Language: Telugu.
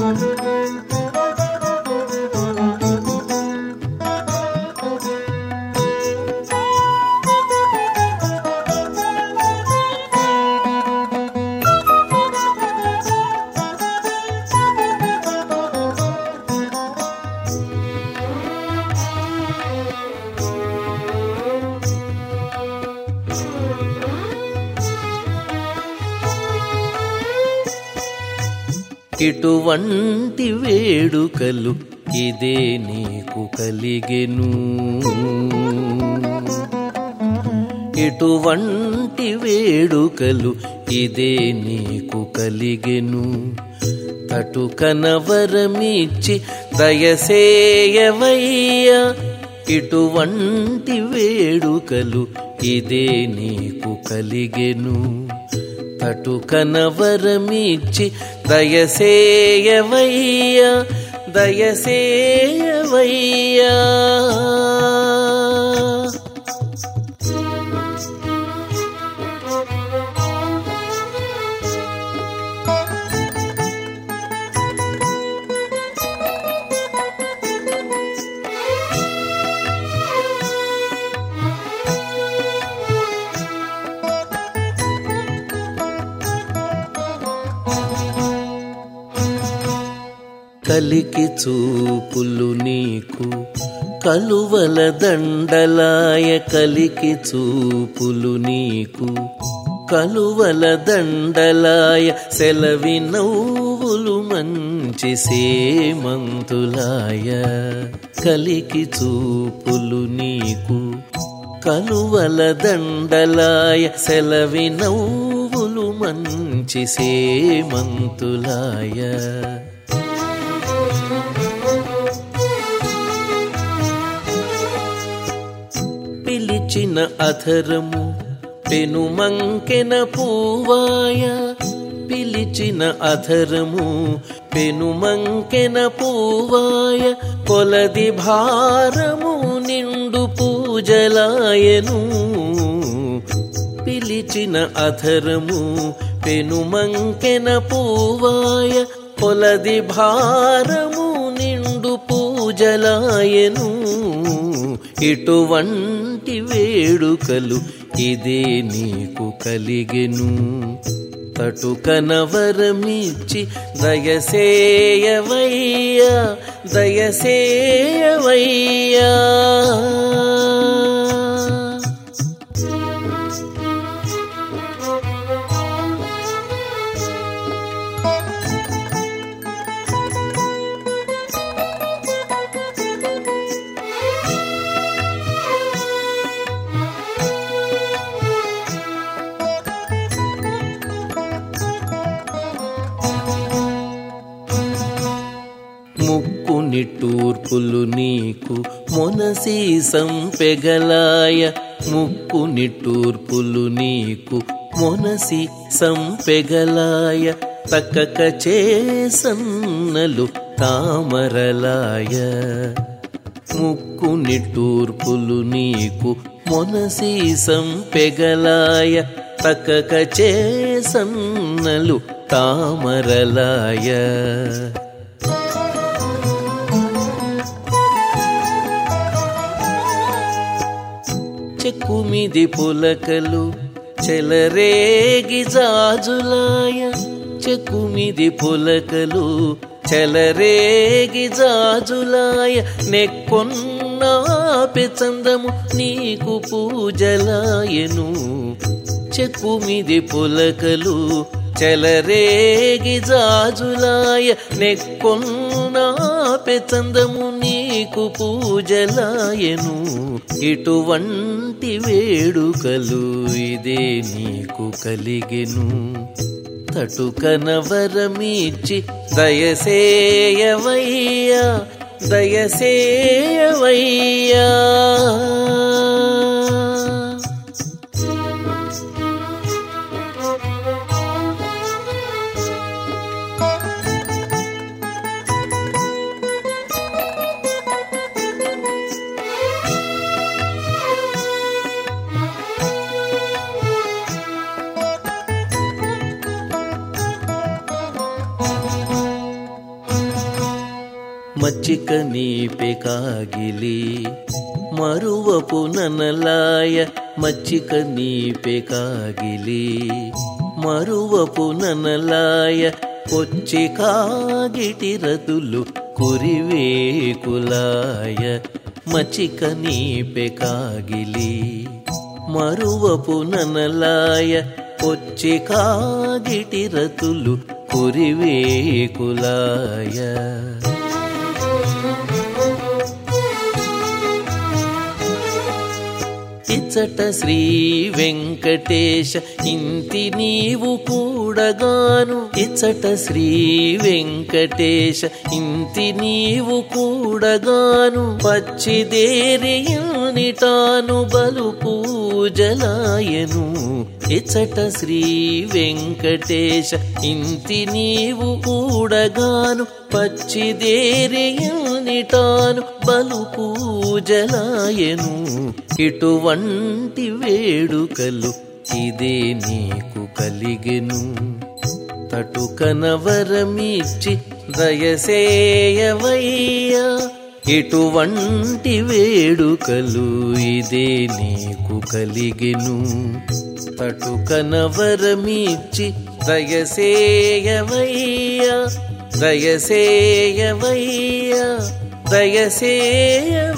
Música ఇటువంటి వేడుకలు ఇదే నీకు కలిగెను. ఇటువంటి వేడుకలు ఇదే నీకు కలిగెను. తటు కనవరమిచ్చి దయసేయవయ్యా. ఇటువంటి వేడుకలు ఇదే నీకు కలిగెను. తటు కనవరమిచ్చి దయసేయవయ్యా దయసేయవయ్యా. కలికి చూపులు నీకు కలువల దండలాయ కలికి చూపులు నీకు కలువల దండలాయ సెలవి నవ్వులు మంచి సేమంతులాయ కలికి చూపులు నీకు కలువల దండలాయ సెలవి నవ్వులు మంచి సేమంతులాయ పిలిచిన అధరము పెనుమంకెన పూవాయ పిలిచిన అధరము పెనుమంకెన పూవాయ కొలది భారము నిండు పూజలాయను. పిలిచిన అధరము పెనుమంకెన పూవాయ కొలది భారము నిండు పూజలాయను. ఇటువంటి వేడుకలు ఇదే నీకు కలిగెను. తటుకనవరమిచ్చి దయసేయవయ్యా దయసేయవయ్యా. నిట్టూర్పులు నీకు మొనసి సంపెగలాయ. ముక్కు నిట్టూర్పులు నీకు మొనసి సంపెగలాయ. తక్కక చేసన్నలు తామరలాయ. ముక్కు నిట్టూర్పులు నీకు మొనసి సంపెగలాయ. తక్కక చేసన్నలు తామరలాయ. కుమిది పులకలు చెలరేగి జాజులాయ చెకుమిది పులకలు చెలరేగి జాజులాయ నెక్కొన్నాపి చందము నీకు పూజలాయను. చెకుమిది పులకలు చెలరేగి జాజులాయ నెక్కొన్నాపి చందము నీకు పూజలాయను ఇటువంటి వేడుకలు ఇదే నీకు కలిగెను. తటు కనవరమిచ్చి దయసేయవయ్యా దయసేయవయ్యా. మచ్చిక నీపె కాగిలి మరువపు ననలాయ మచ్చిక నీపె కాగిలి మరువపు ననలాయ కొచ్చి కాగిటి రతులు కురివేకులాయ మచిక నీపె కాగిలి మరువపు ననలాయ కొచ్చి కాగిటి రతులు కురివేకులాయ. ముచ్చట శ్రీ వెంకటేశ ఇంతి నీవు కూడగాను. ఇచ్చట శ్రీ వెంకటేశ ఇంతి నీవు కూడగాను. పచ్చిదేరియునిటాను బలు పూజలాయను. ఇచ్చట శ్రీ వెంకటేశ ఇంతి నీవు కూడగాను. పచ్చిదేరియునిటాను బలు పూజలాయను ఇటువంటి వేడుకలు ఇదే నీకు కలిగెను. తటుకనవరమిచ్చి దయసేయవయ్యా. ఇటువంటి వేడుకలు ఇదే నీకు కలిగెను. తటుకనవరమిచ్చి దయసేయవయ్యా. దయసేయవయ్యా దయసేయవయ్యా